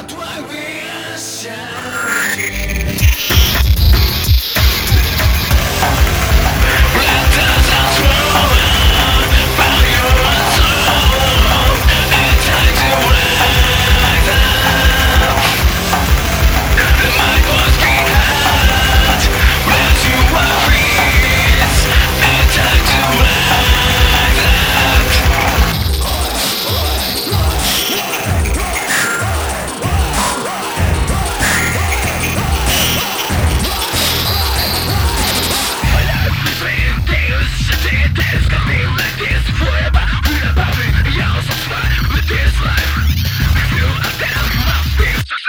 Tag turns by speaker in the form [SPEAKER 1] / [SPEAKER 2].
[SPEAKER 1] out what we are